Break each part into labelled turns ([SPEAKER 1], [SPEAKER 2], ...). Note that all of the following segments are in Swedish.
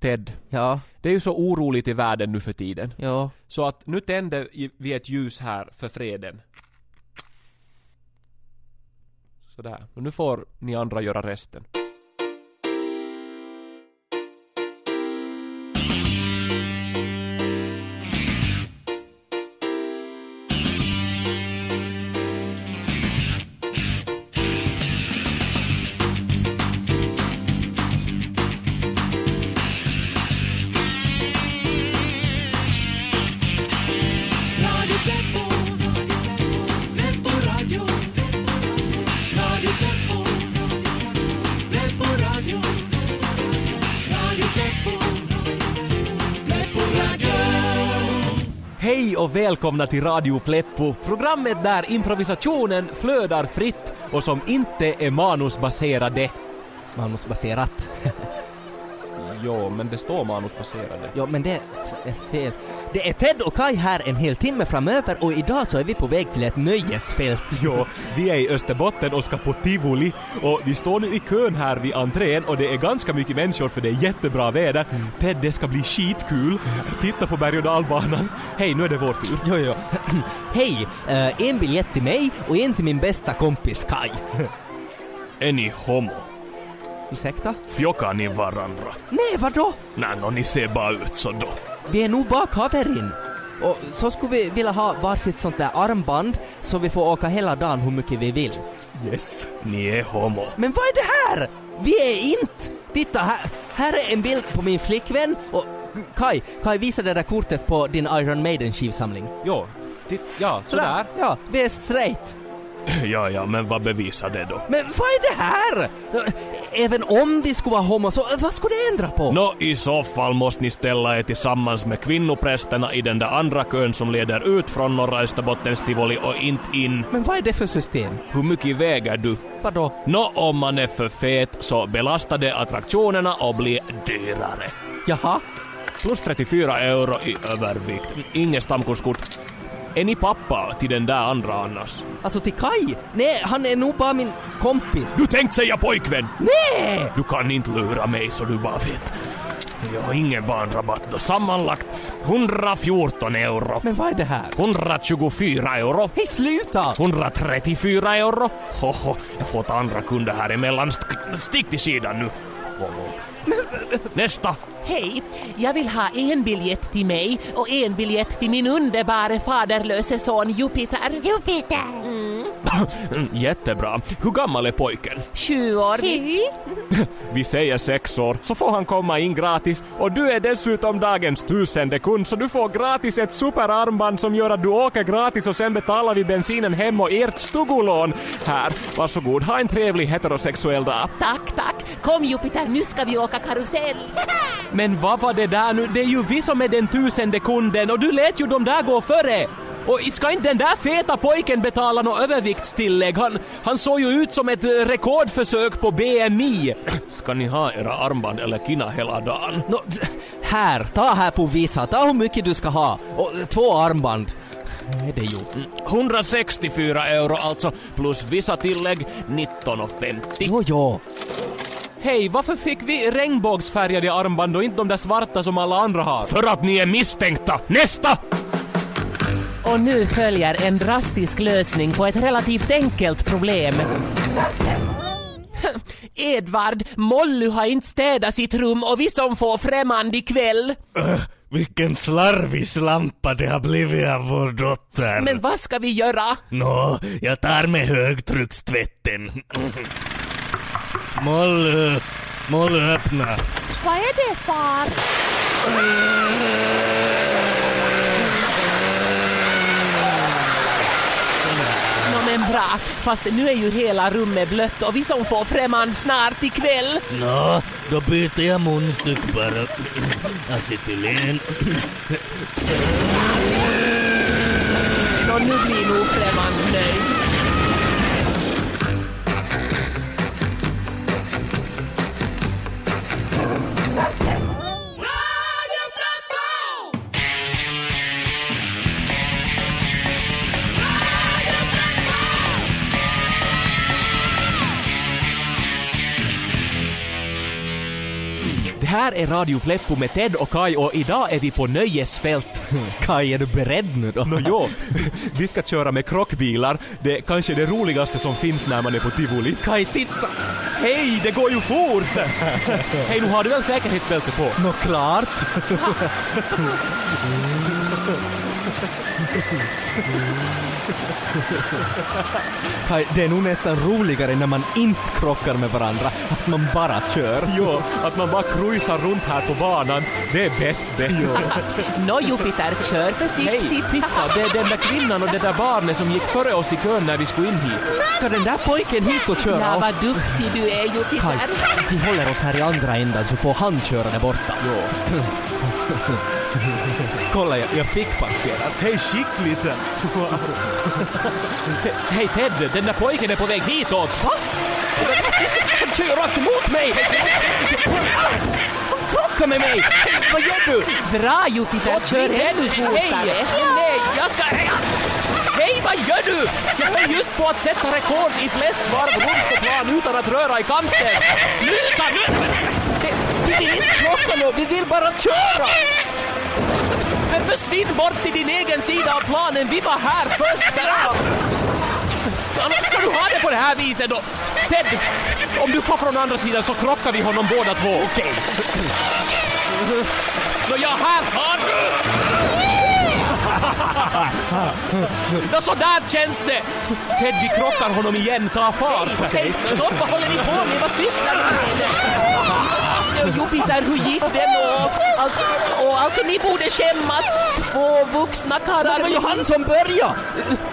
[SPEAKER 1] Ted,
[SPEAKER 2] Ja,
[SPEAKER 1] det är ju så oroligt i världen nu för tiden.
[SPEAKER 2] ja.
[SPEAKER 1] Så att nu tänder vi ett ljus här för freden. Sådär. Och nu får ni andra göra resten. Hej och välkomna till Radio Pleppo, programmet där improvisationen flödar fritt och som inte är manusbaserade.
[SPEAKER 2] Manusbaserat.
[SPEAKER 1] Jo, men det står manusbaserade.
[SPEAKER 2] ja, men det är fel. Det är Ted och Kai här en hel timme framöver och idag så är vi på väg till ett nöjesfält.
[SPEAKER 1] Jo, vi är i Österbotten och ska på tivoli och vi står nu i kön här vid entrén och det är ganska mycket människor för det är jättebra väder. Ted, det ska bli skitkul. Titta på berg och dalbanan. Hej, nu är det vår tur.
[SPEAKER 2] Jo, jo. Hej! eh, en biljett till mig och en till min bästa kompis Kai.
[SPEAKER 3] Är ni homo?
[SPEAKER 2] Ursäkta?
[SPEAKER 3] Fjockar ni varandra?
[SPEAKER 2] Nej, vadå?
[SPEAKER 3] Nej, no, ni ser bara ut så då.
[SPEAKER 2] Vi är nog bara kaverin. Och så skulle vi vilja ha varsitt sånt där armband så vi får åka hela dagen hur mycket vi vill.
[SPEAKER 3] Yes. Ni är homo.
[SPEAKER 2] Men vad är det här? Vi är inte! Titta, här, här är en bild på min flickvän och Kai, Kai visa det där kortet på din Iron Maiden skivsamling.
[SPEAKER 1] Jo, titt, ja, sådär.
[SPEAKER 2] Ja, vi är straight.
[SPEAKER 3] Ja, ja, men vad bevisar det då?
[SPEAKER 2] Men vad är det här? Även om vi skulle vara homo, så vad skulle det ändra på?
[SPEAKER 3] Nå, i så fall måste ni ställa er tillsammans med kvinnoprästerna i den där andra kön som leder ut från norra Österbottens tivoli och inte in.
[SPEAKER 2] Men vad är det för system?
[SPEAKER 3] Hur mycket väger du?
[SPEAKER 2] Vadå?
[SPEAKER 3] Nå, om man är för fet så belastar det attraktionerna och blir dyrare.
[SPEAKER 2] Jaha?
[SPEAKER 3] Plus 34 euro i övervikt. Inget stamkurskort. Är ni pappa till den där andra annars?
[SPEAKER 2] Alltså till Kai? Nej, han är nog bara min kompis.
[SPEAKER 3] Du tänkte säga pojkvän!
[SPEAKER 2] Nej!
[SPEAKER 3] Du kan inte lura mig så du bara vet. Jag har ingen barnrabatt då. Sammanlagt 114 euro.
[SPEAKER 2] Men vad är det här?
[SPEAKER 3] 124 euro.
[SPEAKER 2] Hej, sluta!
[SPEAKER 3] 134 euro. Hoho, jag får ta andra kunder här emellan. St- Stick till sidan nu. Nästa.
[SPEAKER 4] Hej, jag vill ha en biljett till mig och en biljett till min underbara faderlöse son Jupiter. Jupiter!
[SPEAKER 3] Mm, Jättebra. Hur gammal är pojken?
[SPEAKER 4] Sju år visst.
[SPEAKER 3] Vi säger sex år, så får han komma in gratis. Och du är dessutom dagens tusende kund, så du får gratis ett superarmband som gör att du åker gratis och sen betalar vi bensinen hem och ert stugolån. Här, varsågod. Ha en trevlig heterosexuell dag.
[SPEAKER 4] Tack, tack. Kom Jupiter, nu ska vi åka karusell.
[SPEAKER 1] Men vad var det där nu? Det är ju vi som är den tusende kunden och du lät ju de där gå före! Och ska inte den där feta pojken betala något överviktstillägg? Han, han såg ju ut som ett eh, rekordförsök på BMI.
[SPEAKER 3] Ska ni ha era armband eller kina hela dagen?
[SPEAKER 2] D- här, ta här på visa, ta hur mycket du ska ha. Och eh, två armband. Är det ju.
[SPEAKER 3] 164 euro alltså, plus vissa tillägg 19,50.
[SPEAKER 2] Jo, jo.
[SPEAKER 1] Hej, varför fick vi regnbågsfärgade armband och inte de där svarta som alla andra har?
[SPEAKER 3] För att ni är misstänkta! Nästa!
[SPEAKER 4] Och nu följer en drastisk lösning på ett relativt enkelt problem. Edvard, Molly har inte städat sitt rum och vi som får främmande ikväll.
[SPEAKER 5] Vilken slarvig slampa det har blivit av vår dotter.
[SPEAKER 4] Men vad ska vi göra?
[SPEAKER 5] Nå, jag tar med högtryckstvätten. Molly, Molly öppna.
[SPEAKER 4] Vad är det far? Nå bra, fast nu är ju hela rummet blött och vi som får främmande snart ikväll.
[SPEAKER 5] Nå, då byter jag munstyck bara. Acetylen.
[SPEAKER 4] Nå nu blir nog främmande nöjd.
[SPEAKER 1] Här är Radio Pleppo med Ted och Kai och idag är vi på nöjesfält.
[SPEAKER 2] Kaj, är du beredd nu då?
[SPEAKER 1] Nå jo, vi ska köra med krockbilar. Det är kanske det roligaste som finns när man är på tivoli.
[SPEAKER 2] Kaj, titta!
[SPEAKER 1] Hej, det går ju fort! Hej, nu har du väl säkerhetsbälte på?
[SPEAKER 2] Nå, klart. Kaj, det är nog nästan roligare när man inte krockar med varandra, att man bara kör.
[SPEAKER 1] Jo, att man bara cruisar runt här på banan, det är bäst det.
[SPEAKER 4] Nå Jupiter, kör
[SPEAKER 1] Hej,
[SPEAKER 4] försiktigt.
[SPEAKER 1] titta, det är den där kvinnan och det där barnet som gick före oss i kön när vi skulle in hit.
[SPEAKER 2] Ska den där pojken hit och köra?
[SPEAKER 4] Ja, vad duktig du är
[SPEAKER 2] Kaj,
[SPEAKER 4] Jupiter.
[SPEAKER 2] vi håller oss här i andra änden så får han köra där borta. Jo. Kolla, jag, jag fick parkera.
[SPEAKER 1] Hej, skickligt! Hej Ted, den där pojken är på väg hitåt. Va?
[SPEAKER 2] Han kör rakt emot mig! Han krockar med mig! Vad gör du?
[SPEAKER 4] Bra Jupiter, kör ännu fortare.
[SPEAKER 1] Nej, jag ska... Hej, vad gör du? Jag är just på att sätta rekord i flest varv runt på plan utan att röra i kanten. Sluta nu!
[SPEAKER 2] Vi vill inte krocka nu, vi vill bara köra!
[SPEAKER 1] Men försvinn bort till din egen sida av planen, vi var här först! Annars ska du ha det på det här viset då? Ted, om du får från andra sidan så krockar vi honom båda två. Okej. Nå ja, här har du! Nå så där känns det! Ted, vi krockar honom igen, ta fart!
[SPEAKER 4] Hej, stopp, vad håller ni på med? Vad sysslar ni med? Ja, Jupiter, hur gick det nå? Alltså, och alltså, ni borde skämmas. Två vuxna karlar.
[SPEAKER 2] Det var ju han som började!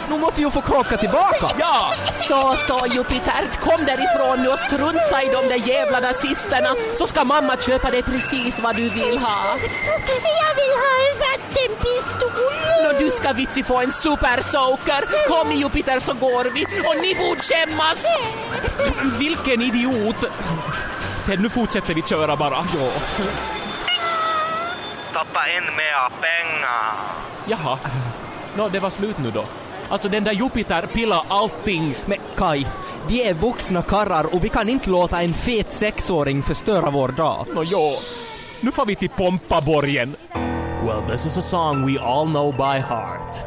[SPEAKER 2] Nu måste vi ju få krocka tillbaka!
[SPEAKER 1] Ja!
[SPEAKER 4] Så, så Jupiter, kom därifrån nu och strunta i de där jävla nazisterna så ska mamma köpa dig precis vad du vill ha.
[SPEAKER 6] Jag vill ha en vattenpistol!
[SPEAKER 4] Nå, du ska vitsi få en supersoaker. Kom Jupiter så går vi och ni borde skämmas.
[SPEAKER 1] Vilken idiot! Ted, nu fortsätter vi köra bara. Ja.
[SPEAKER 7] Stoppa in mera pengar.
[SPEAKER 1] Jaha. Nå, det var slut nu då. Alltså den där Jupiter pillar allting.
[SPEAKER 2] Men Kai, vi är vuxna karrar och vi kan inte låta en fet sexåring förstöra vår dag.
[SPEAKER 1] Nå jo, nu får vi till Pompaborgen. Well, this is a song we all know by heart.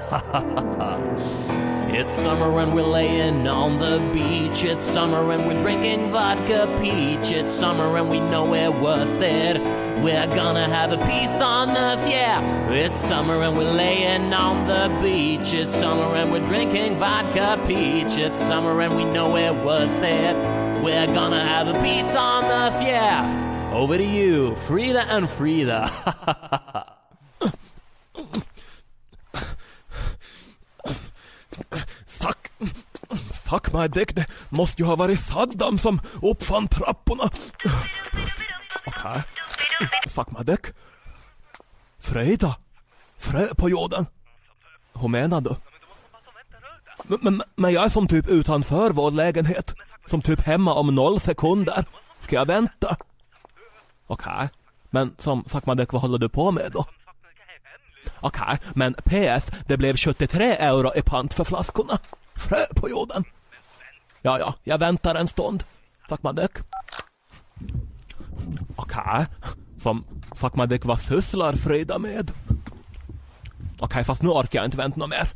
[SPEAKER 8] It's summer and we're laying on the beach. It's summer and we're drinking vodka peach. It's summer and we know we're worth it. We're gonna have a peace on earth, yeah. It's summer and we're laying on the beach. It's summer and we're drinking vodka peach. It's summer and we know we're worth it. We're gonna have a peace on earth, yeah. Over to you, Frida and Frida.
[SPEAKER 3] My dick, det måste ju ha varit Saddam som uppfann trapporna. Okej. Fuck my dick. Frida. Frö på jorden. Hur menar du? Men, men, men jag är som typ utanför vår lägenhet. Som typ hemma om noll sekunder. Ska jag vänta? Okej. Men som fuck my dick, vad håller du på med då? Okej, men PS, det blev 73 euro i pant för flaskorna. Frö på jorden. Ja, ja, jag väntar en stund. Fuck my dick. Okej, som fuck my dick, vad sysslar Frida med? Okej, fast nu orkar jag inte vänta något mer.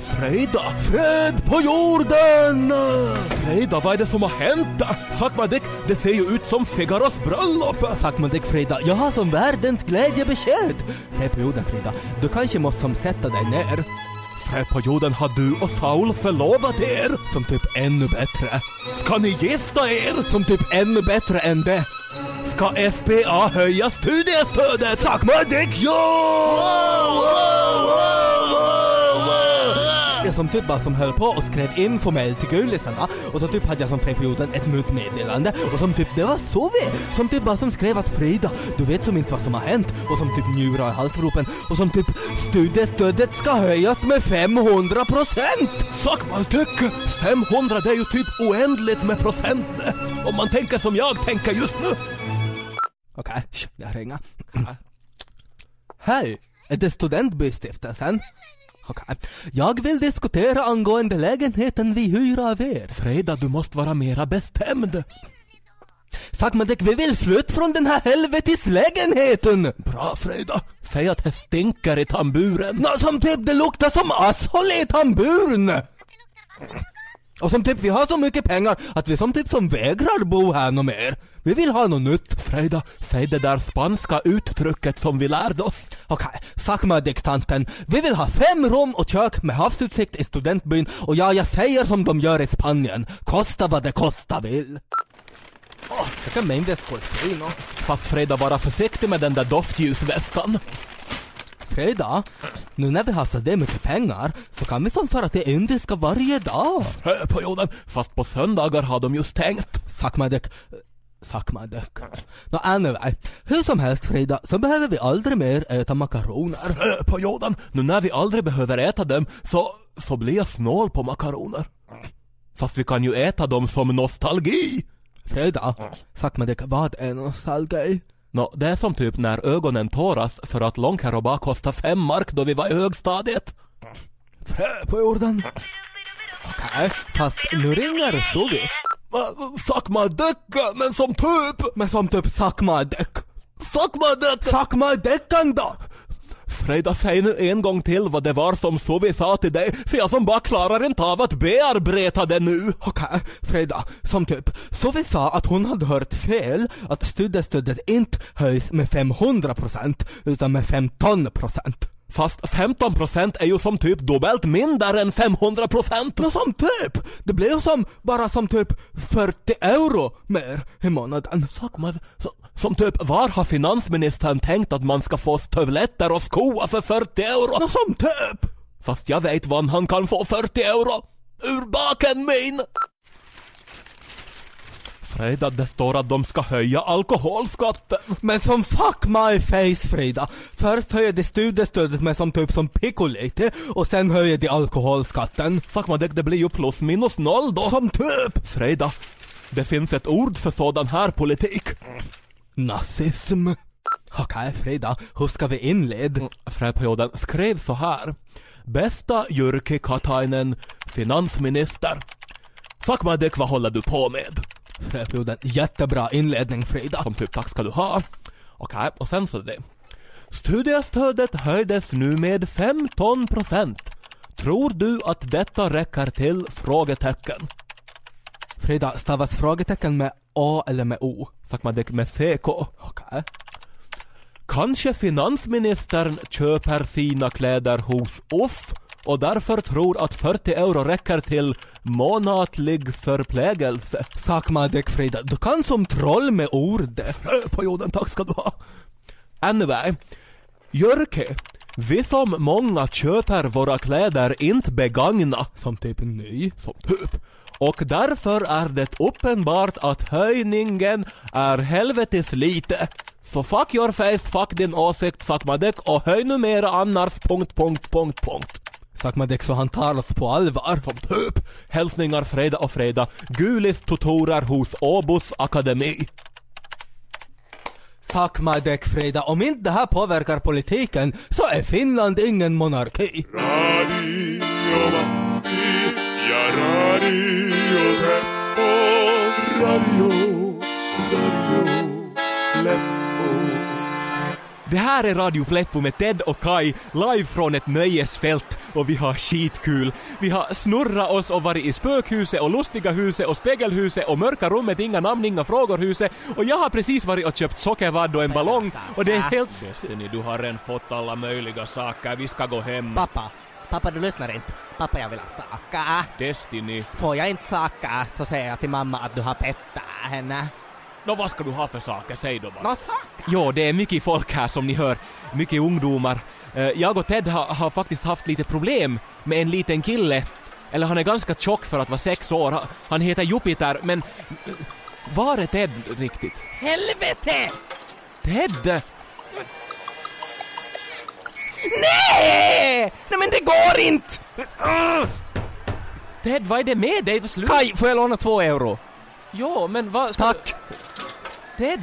[SPEAKER 3] Frida! Fred på jorden! Frida, vad är det som har hänt? Fuck my dick, det ser ju ut som Figaros bröllop!
[SPEAKER 2] Fuck Dick Frida, jag har som världens glädjebesked! Fred på jorden Frida, du kanske måste som sätta dig ner.
[SPEAKER 3] Fred på jorden har du och Saul förlovat er!
[SPEAKER 2] Som typ ännu bättre.
[SPEAKER 3] Ska ni gifta er?
[SPEAKER 2] Som typ ännu bättre än det.
[SPEAKER 3] Ska SBA höja studiestödet? Fuck my dick, ja!
[SPEAKER 2] Jag som typ bara som höll på och skrev informellt till gulisarna och så typ hade jag som jorden ett nytt meddelande och som typ det var så vi som typ bara som skrev att Frida, du vet som inte vad som har hänt och som typ njurar i halsgropen och som typ studiestödet ska höjas med 500 procent!
[SPEAKER 3] Dick! 500 det är ju typ oändligt med procent Om man tänker som jag tänker just nu.
[SPEAKER 2] Okej, okay, jag ringer. Hej, är det studentbystiftelsen? Okej, jag vill diskutera angående lägenheten vi hyr av er.
[SPEAKER 3] Freda, du måste vara mera bestämd.
[SPEAKER 2] Sakmadek, vi vill flytta från den här helveteslägenheten!
[SPEAKER 1] Bra Freda. Säg att det stinker i tamburen.
[SPEAKER 2] Nå, som typ det luktar som asshole i tamburen! Och som typ vi har så mycket pengar att vi som typ som vägrar bo här något mer. Vi vill ha något nytt.
[SPEAKER 1] Freda, säg det där spanska uttrycket som vi lärde oss.
[SPEAKER 2] Okej, Sakmadek-tanten. Vi vill ha fem rum och kök med havsutsikt i studentbyn och ja, jag säger som de gör i Spanien. Kosta vad det kosta vill. Åh, jag kan min väskor nå.
[SPEAKER 1] Fast Freda, vara försiktig med den där doftljusväskan.
[SPEAKER 2] Freda, nu när vi har så mycket pengar så kan vi som fara till indiska varje dag.
[SPEAKER 1] På jorden, fast på söndagar har de ju stängt.
[SPEAKER 2] Sakmadek. Sakmadek. Nå anyway, hur som helst Frida, så behöver vi aldrig mer äta makaroner.
[SPEAKER 1] Hö på jorden, nu när vi aldrig behöver äta dem så, så blir jag snål på makaroner. Fast vi kan ju äta dem som nostalgi.
[SPEAKER 2] Frida, Sakmadek, vad är nostalgi?
[SPEAKER 1] Nå, det är som typ när ögonen tåras för att Långkärro bara kostade fem mark då vi var i högstadiet.
[SPEAKER 2] Frö på jorden. Okej, fast nu ringer Suvi.
[SPEAKER 1] Sakmadecka, men som typ!
[SPEAKER 2] Men som typ Sakmadek.
[SPEAKER 1] Sakmadecka!
[SPEAKER 2] Sakmadeckan då!
[SPEAKER 1] Freda, säg nu en gång till vad det var som Suvi sa till dig, för jag som bara klarar inte av att bearbeta det nu.
[SPEAKER 2] Okej, Freda, som typ, Suvi sa att hon hade hört fel, att studiestödet inte höjs med 500% utan med 15%.
[SPEAKER 1] Fast 15% är ju som typ dubbelt mindre än 500%.
[SPEAKER 2] Nå som typ! Det blir ju som, bara som typ 40 euro mer i månaden.
[SPEAKER 1] Så, som typ, var har finansministern tänkt att man ska få stövletter och skor för 40 euro?
[SPEAKER 2] Nå som typ!
[SPEAKER 1] Fast jag vet vad han kan få 40 euro. Ur baken min! Freda, det står att de ska höja alkoholskatten.
[SPEAKER 2] Men som fuck my face Frida! Först höjer de studiestödet med som typ som picolite och sen höjer de alkoholskatten.
[SPEAKER 1] Sakmadek, det blir ju plus minus noll då.
[SPEAKER 2] Som typ!
[SPEAKER 1] Freda, det finns ett ord för sådan här politik.
[SPEAKER 2] Nazism. Okej Frida, hur ska vi inleda?
[SPEAKER 1] Fredperioden skrev så här. Bästa Jyrki Katainen, finansminister. Sakmadek, vad håller du på med?
[SPEAKER 2] Fröperioden, jättebra inledning Frida.
[SPEAKER 1] Som typ tack ska du ha. Okej, och sen så det. Studiestödet höjdes nu med 15 procent. Tror du att detta räcker till? Frågetecken.
[SPEAKER 2] Frida, stavas frågetecken med A eller med O?
[SPEAKER 1] Sakmadek med CK.
[SPEAKER 2] Okej.
[SPEAKER 1] Kanske finansministern köper sina kläder hos oss och därför tror att 40 euro räcker till månatlig förplägelse.
[SPEAKER 2] Sakmadek Frida, du kan som troll med ord.
[SPEAKER 1] Frö på jorden, tack ska du ha. Anyway, Jörke, vi som många köper våra kläder inte begagna,
[SPEAKER 2] Som typ ny.
[SPEAKER 1] som typ. Och därför är det uppenbart att höjningen är helvetes lite. Så fuck your face, fuck din åsikt, Sakmadek och höj numera annars... Punkt, punkt, punkt, punkt.
[SPEAKER 2] Sakmadek så han tar oss på allvar.
[SPEAKER 1] Som typ. Hälsningar fredag och fredag. Gulis tutorar hos Åbos akademi.
[SPEAKER 2] Sakmadek fredag. om inte det här påverkar politiken så är Finland ingen monarki.
[SPEAKER 9] Radio Matti ja Radio, Radio
[SPEAKER 1] Det här är Radio Pleppo med Ted och Kai live från ett nöjesfält och vi har skitkul. Vi har snurrat oss och varit i spökhuset och lustiga huset och spegelhuset och mörka rummet, inga namn, inga frågor huset och jag har precis varit och köpt sockervadd och en ballong och det är helt... Destiny, du har redan fått alla möjliga saker, vi ska gå hem.
[SPEAKER 4] Pappa, pappa du lyssnar inte. Pappa jag vill ha saker.
[SPEAKER 1] Destiny.
[SPEAKER 4] Får jag inte saker så säger jag till mamma att du har pettat henne.
[SPEAKER 1] Nå vad ska du ha för saker, säg då bara.
[SPEAKER 4] Nå saker?
[SPEAKER 1] Jo, det är mycket folk här som ni hör. Mycket ungdomar. Eh, Jag och Ted har, har faktiskt haft lite problem med en liten kille. Eller han är ganska tjock för att vara sex år. Han- heter Jupiter, men... eh, Var är Ted riktigt?
[SPEAKER 4] Helvete!
[SPEAKER 1] Ted!
[SPEAKER 4] Nej! Nej men det går inte!
[SPEAKER 1] Ted, vad är det med dig?
[SPEAKER 2] Kaj, får jag låna två euro?
[SPEAKER 1] Jo, men vad
[SPEAKER 2] Tack!
[SPEAKER 1] Du... Ted!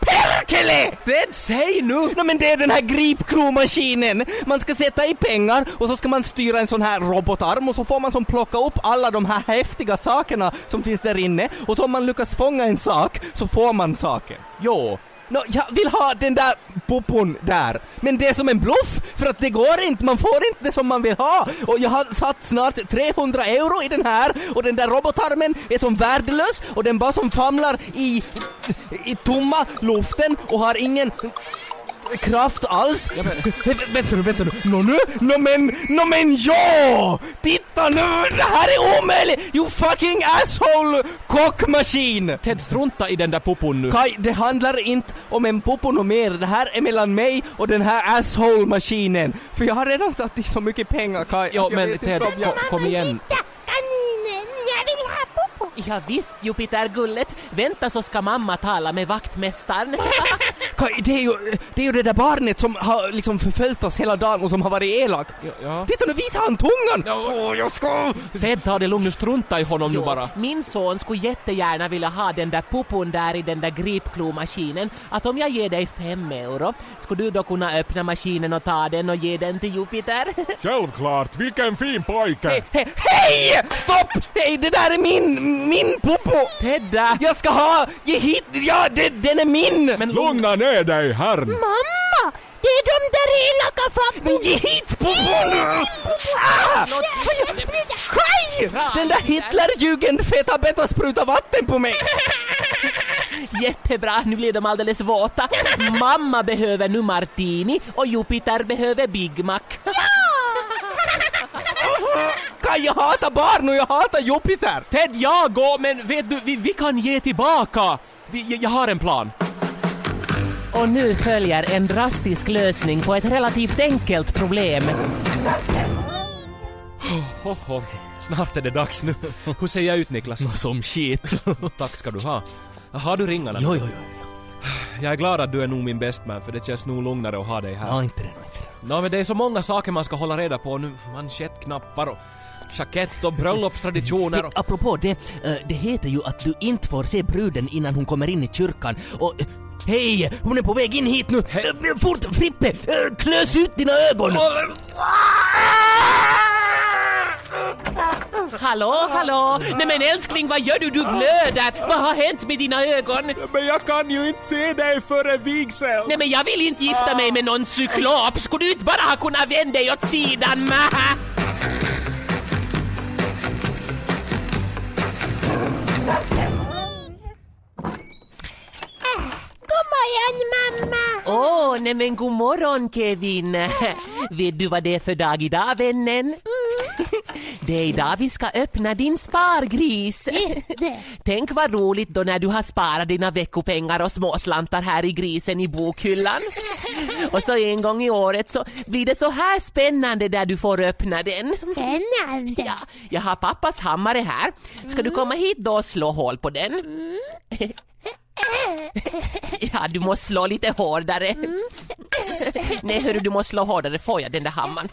[SPEAKER 4] Perkele!
[SPEAKER 2] Kelle!
[SPEAKER 1] Ted, säg nu!
[SPEAKER 2] No, men det är den här gripklomaskinen! Man ska sätta i pengar och så ska man styra en sån här robotarm och så får man som plocka upp alla de här häftiga sakerna som finns där inne och så om man lyckas fånga en sak så får man saken.
[SPEAKER 1] Jo,
[SPEAKER 2] Nå, jag vill ha den där popon där. Men det är som en bluff, för att det går inte, man får inte det som man vill ha. Och jag har satt snart 300 euro i den här och den där robotarmen är som värdelös och den bara som famlar i, i tomma luften och har ingen kraft alls. Vä- Vänta nu, vänta nu. Nå nu, nå men, nå men ja! Titta nu, det här är omöjligt! You fucking asshole kockmaskin!
[SPEAKER 1] Ted strunta i den där pupun nu.
[SPEAKER 2] Kai, det handlar inte om en popo och mer. Det här är mellan mig och den här asshole-maskinen. För jag har redan satt i så mycket pengar, Alltså, jag
[SPEAKER 1] men Ted,
[SPEAKER 2] jag...
[SPEAKER 1] ko- kom igen.
[SPEAKER 6] Titta, kaninen, jag vill ha popo.
[SPEAKER 4] Ja, visst, Jupiter Gullet. Vänta så ska mamma tala med vaktmästaren.
[SPEAKER 2] Det är, ju, det är ju det där barnet som har liksom förföljt oss hela dagen och som har varit elak.
[SPEAKER 1] Ja, ja.
[SPEAKER 2] Titta nu visar han tungan! Åh, jag ska...
[SPEAKER 1] Ted, ta det lugnt nu, strunta i honom nu
[SPEAKER 4] Jo,
[SPEAKER 1] bara.
[SPEAKER 4] Min son skulle jättegärna vilja ha den där pupon där i den där gripklomaskinen. Att om jag ger dig fem euro, skulle du då kunna öppna maskinen och ta den och ge den till Jupiter?
[SPEAKER 3] Självklart, vilken fin pojke!
[SPEAKER 2] He, he, hej! Stopp! Hej, det där är min, min popo!
[SPEAKER 1] Tedda!
[SPEAKER 2] Jag ska ha, ge hit, ja, det, den är min!
[SPEAKER 1] Men
[SPEAKER 3] Lugna ner dig, herrn!
[SPEAKER 6] Mamma, det är de där elaka fattiga.
[SPEAKER 2] ge hit popon! Ah! Kaj! Den där Hitlerjugend-feta sprutar vatten på mig!
[SPEAKER 4] Jättebra, nu blir de alldeles våta. Mamma behöver nu martini och Jupiter behöver Big Mac.
[SPEAKER 2] Kaj, jag hatar barn och jag hatar Jupiter!
[SPEAKER 1] Ted, jag går, men vet du, vi, vi kan ge tillbaka! Vi, jag, jag har en plan.
[SPEAKER 4] Och nu följer en drastisk lösning på ett relativt enkelt problem.
[SPEAKER 1] Hoho, snart är det dags nu. Hur ser jag ut Niklas?
[SPEAKER 2] Som shit.
[SPEAKER 1] Tack ska du ha. Har du ringarna?
[SPEAKER 2] Jo, jo, jo.
[SPEAKER 1] Jag är glad att du är nog min bestman för det känns nog lugnare att ha dig här.
[SPEAKER 2] Ja, inte det, inte det.
[SPEAKER 1] Nå men det är så många saker man ska hålla reda på nu. Manschettknappar och jackett och bröllopstraditioner och...
[SPEAKER 2] Apropå det, eh, det heter ju att du inte får se bruden innan hon kommer in i kyrkan och eh, Hej! Hon är på väg in hit nu! Eh, Fort Frippe! eh, Klös ut dina ögon!
[SPEAKER 4] Hallå, hallå! Nej men älskling, vad gör du? Du blöder! Vad har hänt med dina ögon?
[SPEAKER 3] Men jag kan ju inte se dig före vigsel!
[SPEAKER 4] Nej men jag vill inte gifta mig med någon cyklop! Skulle du inte bara ha kunnat vända dig åt sidan? Mähä?
[SPEAKER 6] Morgon mamma.
[SPEAKER 4] Åh, nej men god morgon Kevin! Vet du vad det är för dag idag vännen? Det är idag vi ska öppna din spargris. Tänk vad roligt då när du har sparat dina veckopengar och småslantar här i grisen i bokhyllan. Och så en gång i året så blir det så här spännande där du får öppna den.
[SPEAKER 6] Spännande.
[SPEAKER 4] Ja, jag har pappas hammare här. Ska du komma hit då och slå hål på den? Ja, du måste slå lite hårdare. Nej, hörru, du måste slå hårdare. Får jag den där hammaren?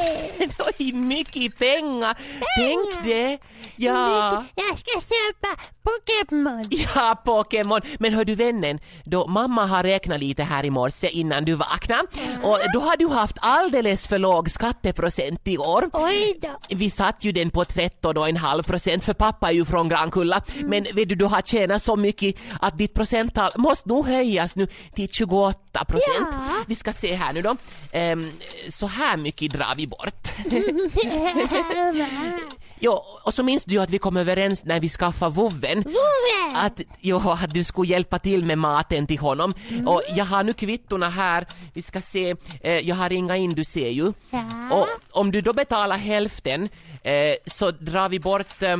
[SPEAKER 6] Oj.
[SPEAKER 4] Oj, mycket pengar! Tänk det! Ja,
[SPEAKER 6] Jag ska köpa Pokémon.
[SPEAKER 4] ja Pokémon. Men hör du vännen, då mamma har räknat lite här i morse innan du vaknade och då har du haft alldeles för låg skatteprocent i år.
[SPEAKER 6] Oj då.
[SPEAKER 4] Vi satt ju den på 13,5 procent för pappa är ju från Grankulla. Men vet du, du har tjänat så mycket att ditt procenttal måste nog höjas nu till 28 procent.
[SPEAKER 6] Ja.
[SPEAKER 4] Vi ska se här nu då. Ehm, så här mycket drar vi bort. Jo, och så minns du ju att vi kom överens när vi skaffade vovven.
[SPEAKER 6] Vovve.
[SPEAKER 4] Att, jo, att du skulle hjälpa till med maten till honom. Och jag har nu kvittorna här. Vi ska se, eh, jag har ringat in, du ser ju.
[SPEAKER 6] Ja.
[SPEAKER 4] Och om du då betalar hälften eh, så drar vi bort eh,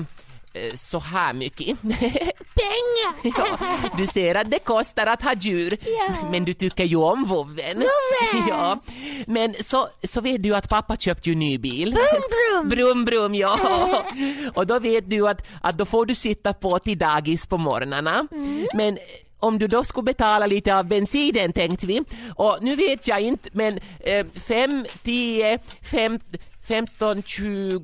[SPEAKER 4] så här mycket.
[SPEAKER 6] Pengar.
[SPEAKER 4] ja, du ser att det kostar att ha djur,
[SPEAKER 6] Ja.
[SPEAKER 4] men du tycker ju om vovven.
[SPEAKER 6] Vovve!
[SPEAKER 4] ja, men så, så vet du att pappa köpte ju ny bil.
[SPEAKER 6] Brum, brum.
[SPEAKER 4] Brum brum, ja. Och då vet du att, att då får du sitta på till dagis på morgnarna. Men om du då skulle betala lite av bensinen tänkte vi. Och nu vet jag inte men eh, 5, 10, 5, 15, 20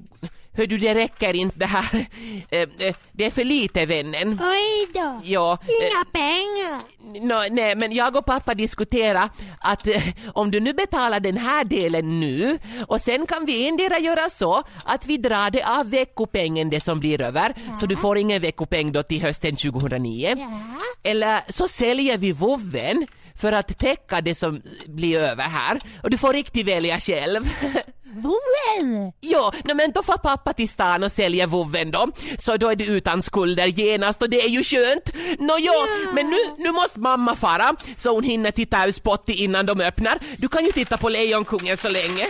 [SPEAKER 4] Hör du, det räcker inte det här. Eh, eh, Det är för lite vännen.
[SPEAKER 6] Oj då.
[SPEAKER 4] Ja, eh,
[SPEAKER 6] Inga pengar.
[SPEAKER 4] Nå, nej, men jag och pappa diskuterar att om du nu betalar den här delen nu och sen kan vi endera göra så att vi drar det av veckopengen det som blir över så du får ingen veckopeng då till hösten 2009.
[SPEAKER 6] Ja.
[SPEAKER 4] Eller så säljer vi vovven för att täcka det som blir över här och du får riktigt välja själv.
[SPEAKER 6] Vovven.
[SPEAKER 4] Ja, nej men då får pappa till stan och säljer vovven då. Så då är du utan skulder genast och det är ju skönt. Nå ja, men nu, nu måste mamma fara så hon hinner titta ur Spotty innan de öppnar. Du kan ju titta på Lejonkungen så länge.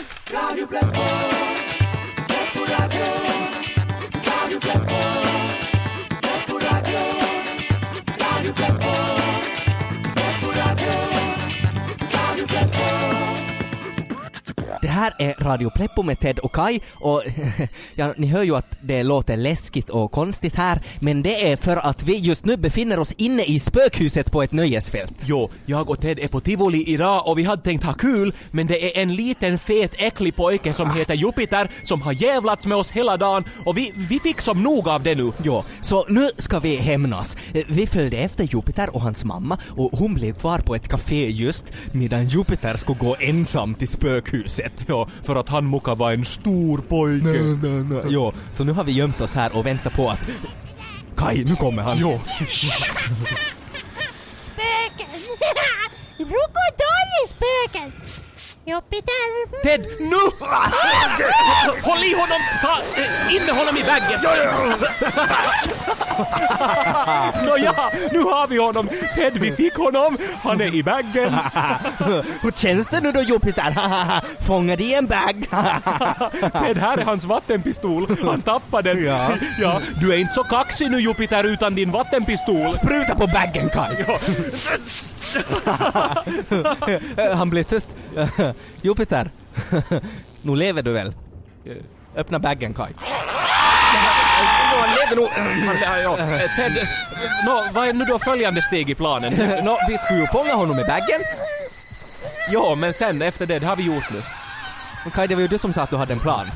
[SPEAKER 2] Det här är Radio Pleppo med Ted och Kai och ja, ni hör ju att det låter läskigt och konstigt här men det är för att vi just nu befinner oss inne i spökhuset på ett nöjesfält.
[SPEAKER 1] Jo, jag och Ted är på tivoli idag och vi hade tänkt ha kul, men det är en liten fet äcklig pojke som heter Jupiter som har jävlats med oss hela dagen och vi, vi fick som nog av det nu.
[SPEAKER 2] Ja, så nu ska vi hämnas. Vi följde efter Jupiter och hans mamma och hon blev kvar på ett café just medan Jupiter skulle gå ensam till spökhuset.
[SPEAKER 1] Ja, för att han muka var en stor pojke.
[SPEAKER 2] Nej, nej, nej. Ja, så nu har vi gömt oss här och väntar på att... Kai, nu kommer han.
[SPEAKER 1] Jo.
[SPEAKER 6] Spöken. Rokodolly-spöken. Jupiter.
[SPEAKER 1] Ted, nu! Håll i honom! Ta eh, inne honom i väggen! Nåja, nu har vi honom! Ted, vi fick honom! Han är i väggen!
[SPEAKER 2] Hur känns det nu då Jupiter? Fångad i en bag?
[SPEAKER 1] Ted, här är hans vattenpistol. Han tappade den.
[SPEAKER 2] Ja.
[SPEAKER 1] ja, du är inte så kaxig nu Jupiter utan din vattenpistol.
[SPEAKER 2] Spruta på baggen Kai! Han blev tyst. Jupiter, nu lever du väl? Öppna baggen. Ja,
[SPEAKER 1] ja. Eh, Ted, nå, vad är nu då följande steg i planen?
[SPEAKER 2] Nå, vi skulle ju fånga honom i baggen.
[SPEAKER 1] Ja, men sen efter det, det har vi gjort nu.
[SPEAKER 2] Men Kai, det var ju du som sa att du hade en plan.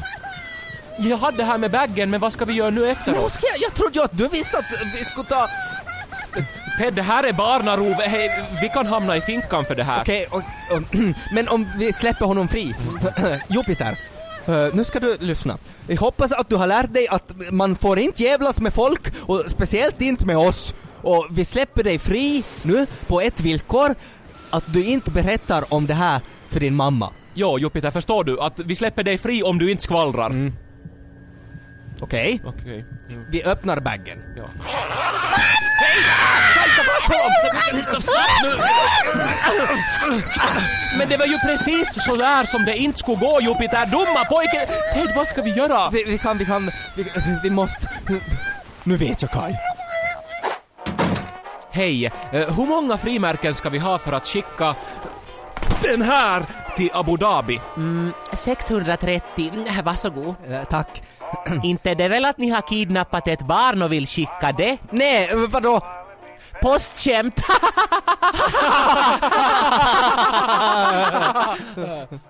[SPEAKER 1] Jag hade det här med baggen, men vad ska vi göra nu efteråt?
[SPEAKER 2] ska jag? Jag trodde ju att du visste att vi skulle ta...
[SPEAKER 1] Ted, det här är barnarov. Hej, vi kan hamna i finkan för det här.
[SPEAKER 2] Okej, och, och, men om vi släpper honom fri. Jupiter, eh, nu ska du lyssna. Jag hoppas att du har lärt dig att man får inte jävlas med folk, och speciellt inte med oss. Och vi släpper dig fri nu på ett villkor, att du inte berättar om det här för din mamma.
[SPEAKER 1] Jo, Jupiter, förstår du att vi släpper dig fri om du inte skvallrar?
[SPEAKER 2] Okej?
[SPEAKER 1] Okej. Mm,
[SPEAKER 2] Vi öppnar baggen.
[SPEAKER 1] Ja. Men det var ju precis så där som det inte skulle gå, Jupiter. Dumma pojke! Ted, vad ska vi göra?
[SPEAKER 2] Vi, vi kan, vi kan, vi, vi måste... Nu vet jag Kai.
[SPEAKER 1] Hej, eh, hur många frimärken ska vi ha för att skicka den här till Abu Dhabi?
[SPEAKER 4] 630, Mm, varsågod.
[SPEAKER 2] Eh, tack.
[SPEAKER 4] Inte det väl att ni har kidnappat ett barn och vill skicka det?
[SPEAKER 2] Nej, vadå?
[SPEAKER 4] Postciem.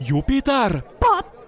[SPEAKER 1] Jupiter!
[SPEAKER 6] Pappa!